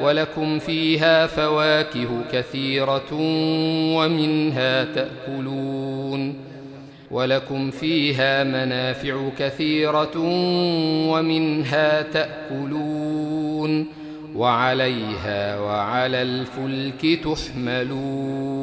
ولكم فيها فواكه كثيرة ومنها تأكلون ولكم فيها منافع كثيرة ومنها تأكلون وعليها وعلى الفلك تحملون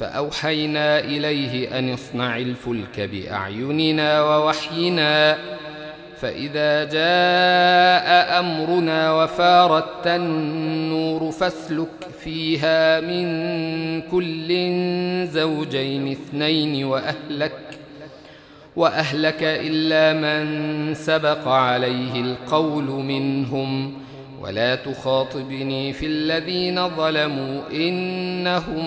فأوحينا إليه أن اصنع الفلك بأعيننا ووحينا. فإذا جاء أمرنا وفارت النور فاسلك فيها من كل زوجين اثنين وأهلك وأهلك إلا من سبق عليه القول منهم. ولا تخاطبني في الذين ظلموا إنهم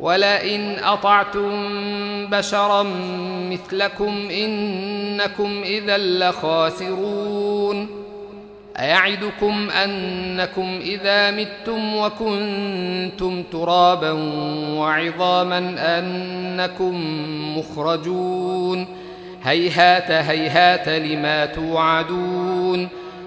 ولئن أطعتم بشرا مثلكم إنكم إذا لخاسرون أيعدكم أنكم إذا متم وكنتم ترابا وعظاما أنكم مخرجون هيهات هيهات لما توعدون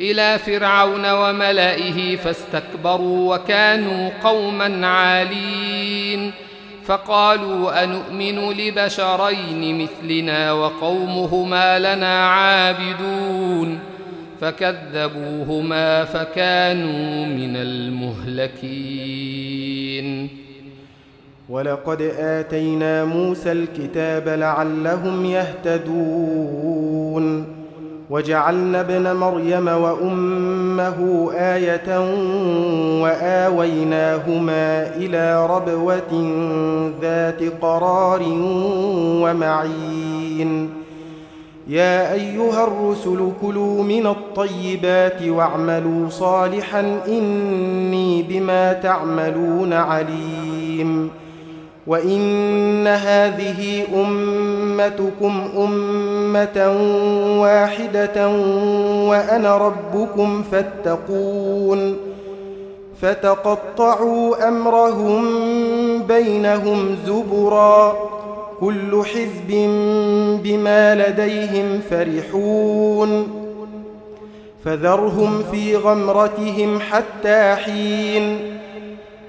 إلى فرعون وملئه فاستكبروا وكانوا قوما عالين. فقالوا أنؤمن لبشرين مثلنا وقومهما لنا عابدون. فكذبوهما فكانوا من المهلكين. ولقد آتينا موسى الكتاب لعلهم يهتدون. وجعلنا ابن مريم وأمه آية وآويناهما إلى ربوة ذات قرار ومعين. يا أيها الرسل كلوا من الطيبات واعملوا صالحا إني بما تعملون عليم. وإن هذه أمتكم أمة واحدة وأنا ربكم فاتقون فتقطعوا أمرهم بينهم زبرا كل حزب بما لديهم فرحون فذرهم في غمرتهم حتى حين